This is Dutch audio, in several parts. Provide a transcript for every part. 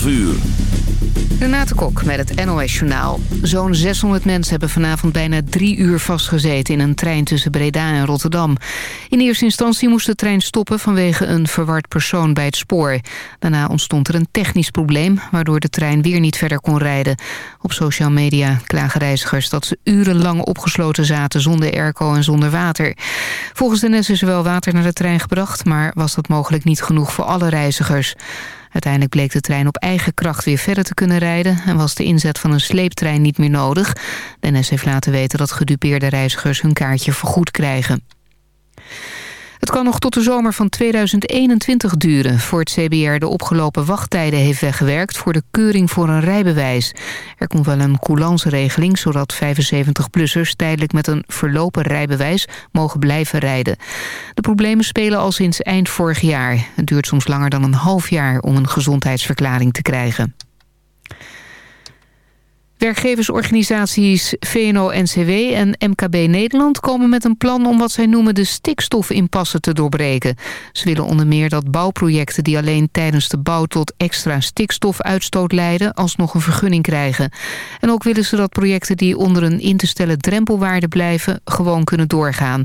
12 uur. Renate Kok met het NOS Journaal. Zo'n 600 mensen hebben vanavond bijna drie uur vastgezeten... in een trein tussen Breda en Rotterdam. In eerste instantie moest de trein stoppen... vanwege een verward persoon bij het spoor. Daarna ontstond er een technisch probleem... waardoor de trein weer niet verder kon rijden. Op social media klagen reizigers dat ze urenlang opgesloten zaten... zonder airco en zonder water. Volgens de NS is er wel water naar de trein gebracht... maar was dat mogelijk niet genoeg voor alle reizigers. Uiteindelijk bleek de trein op eigen kracht weer verder te kunnen rijden... en was de inzet van een sleeptrein niet meer nodig. De NS heeft laten weten dat gedupeerde reizigers hun kaartje vergoed krijgen. Het kan nog tot de zomer van 2021 duren... voor het CBR de opgelopen wachttijden heeft weggewerkt... voor de keuring voor een rijbewijs. Er komt wel een coulansregeling... zodat 75-plussers tijdelijk met een verlopen rijbewijs... mogen blijven rijden. De problemen spelen al sinds eind vorig jaar. Het duurt soms langer dan een half jaar... om een gezondheidsverklaring te krijgen. Werkgeversorganisaties VNO-NCW en MKB Nederland komen met een plan om wat zij noemen de stikstofimpasse te doorbreken. Ze willen onder meer dat bouwprojecten die alleen tijdens de bouw tot extra stikstofuitstoot leiden alsnog een vergunning krijgen. En ook willen ze dat projecten die onder een in te stellen drempelwaarde blijven gewoon kunnen doorgaan.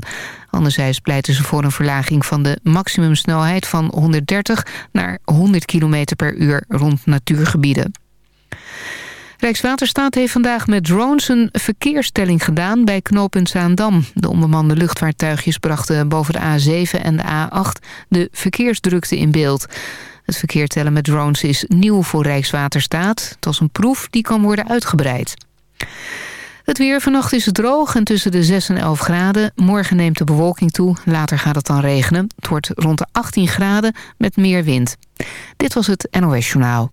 Anderzijds pleiten ze voor een verlaging van de maximumsnelheid van 130 naar 100 km per uur rond natuurgebieden. Rijkswaterstaat heeft vandaag met drones een verkeerstelling gedaan bij knooppunt Zaandam. De onbemande luchtvaartuigjes brachten boven de A7 en de A8 de verkeersdrukte in beeld. Het verkeer tellen met drones is nieuw voor Rijkswaterstaat. Het was een proef die kan worden uitgebreid. Het weer vannacht is droog en tussen de 6 en 11 graden. Morgen neemt de bewolking toe, later gaat het dan regenen. Het wordt rond de 18 graden met meer wind. Dit was het NOS Journaal.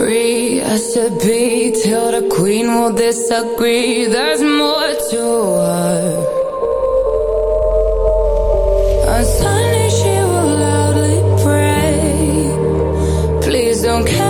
free I should be. Till the queen will disagree. There's more to her. On Sunday she will loudly pray. Please don't care.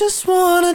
just wanna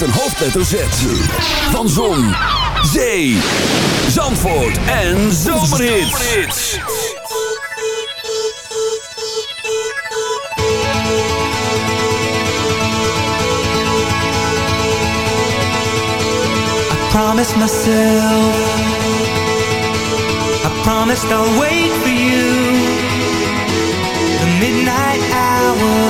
met een hoofdletter Z. Van Zon, Zee, Zandvoort en Zomerhit. I promised myself I promised I'll wait for you The midnight hour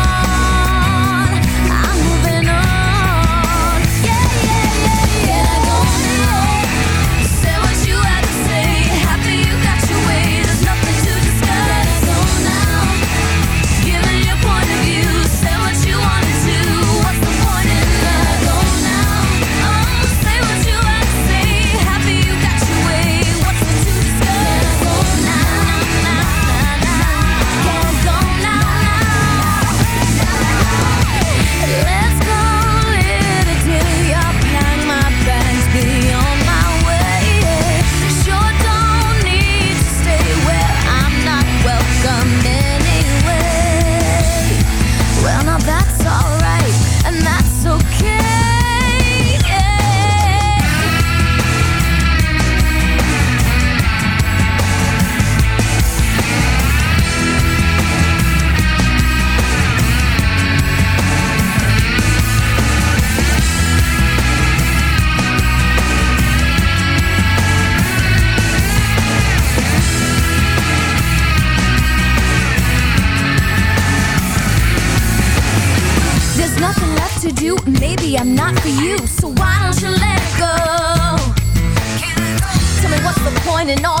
And all.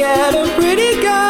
get a pretty girl.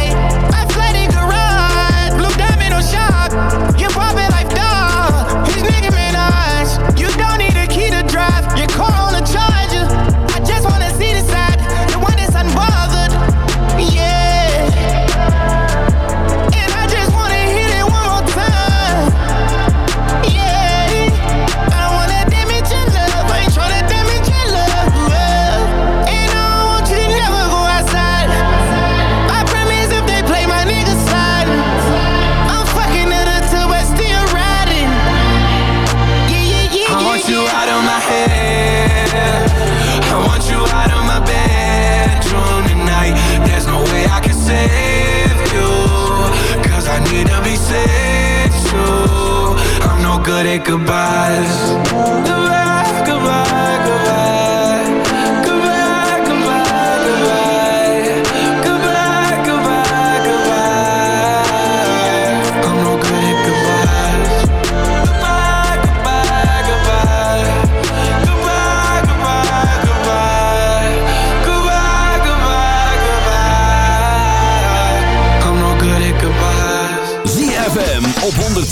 Goodbyes.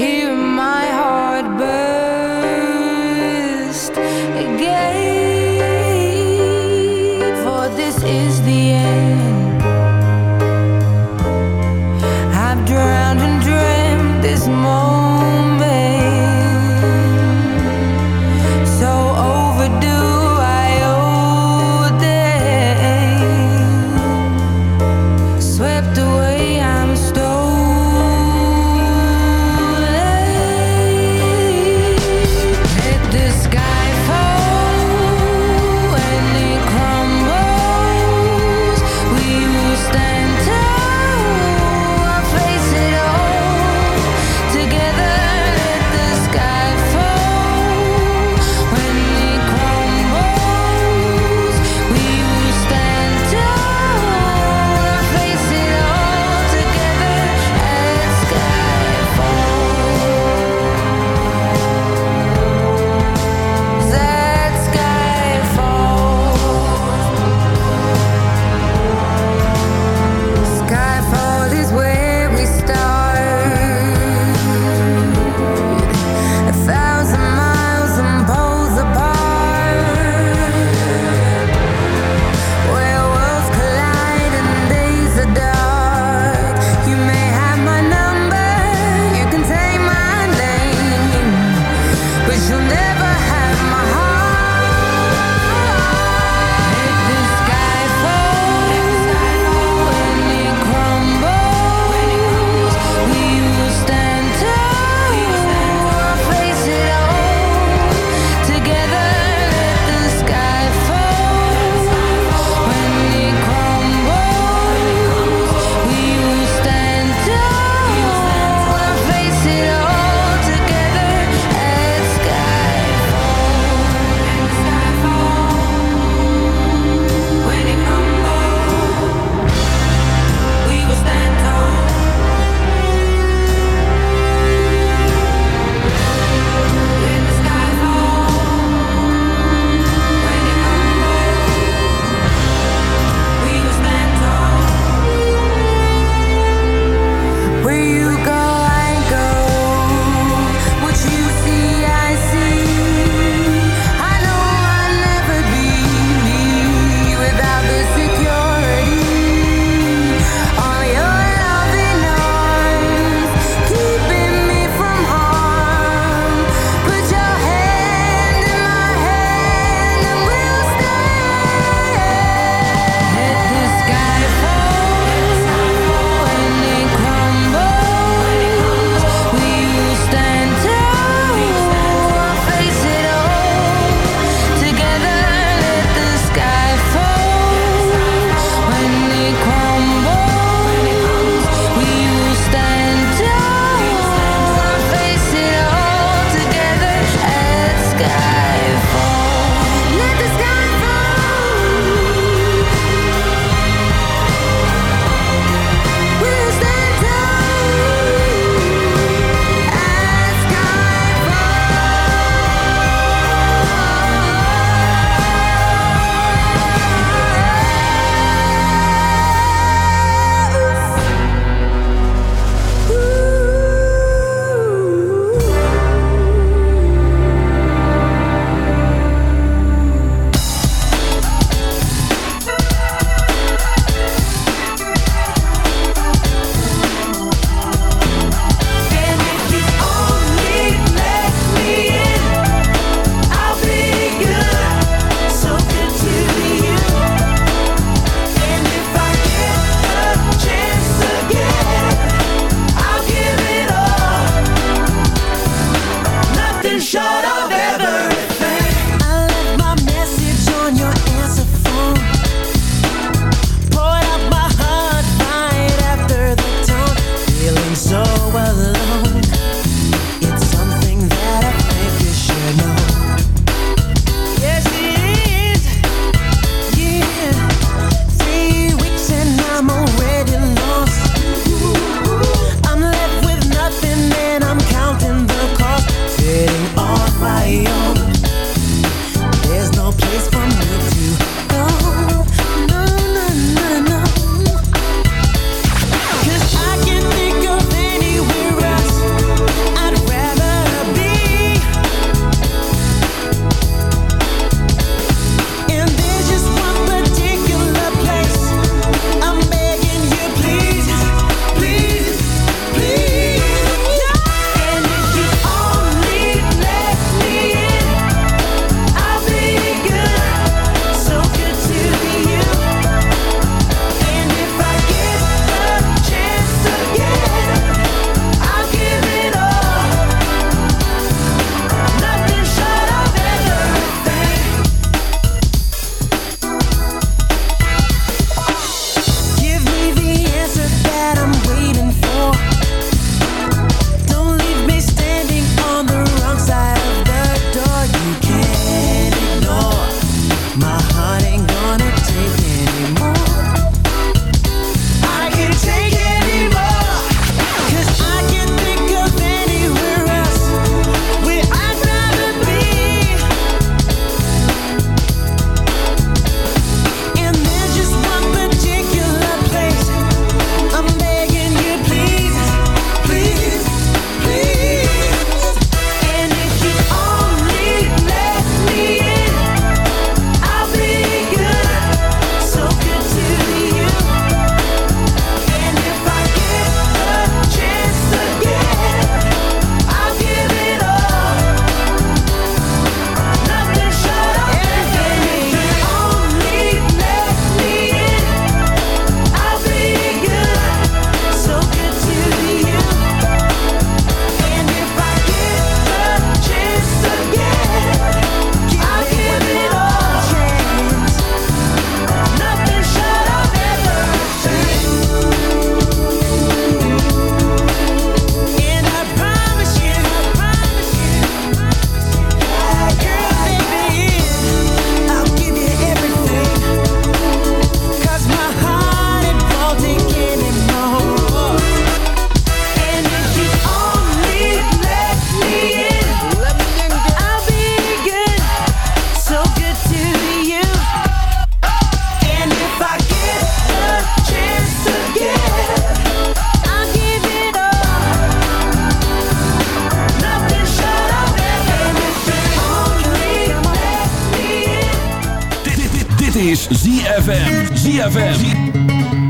Here is ZFM. ZFM.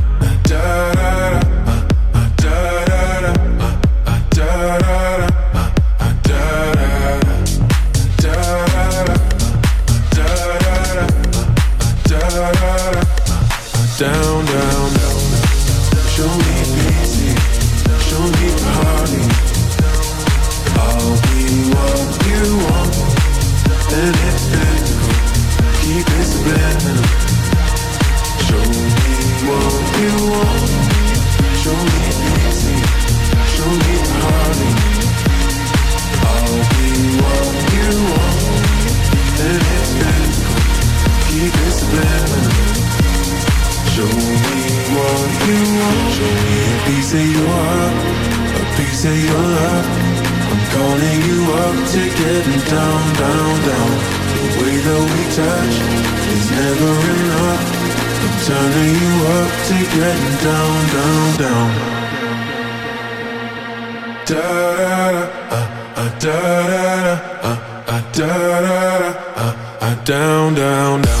down, down, down.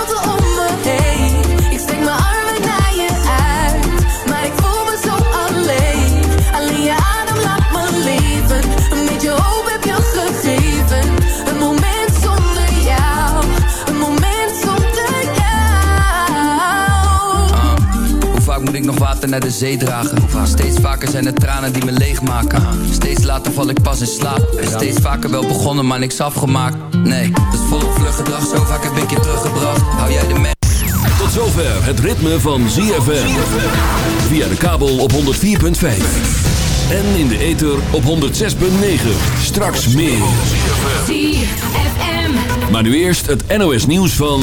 water naar de zee dragen. Steeds vaker zijn het tranen die me leegmaken. Steeds later val ik pas in slaap. Steeds vaker wel begonnen, maar niks afgemaakt. Nee, het is volop vlug gedrag, zo vaak heb ik je teruggebracht. Hou jij de me Tot zover het ritme van ZFM. Via de kabel op 104.5. En in de ether op 106.9. Straks meer. Maar nu eerst het NOS nieuws van...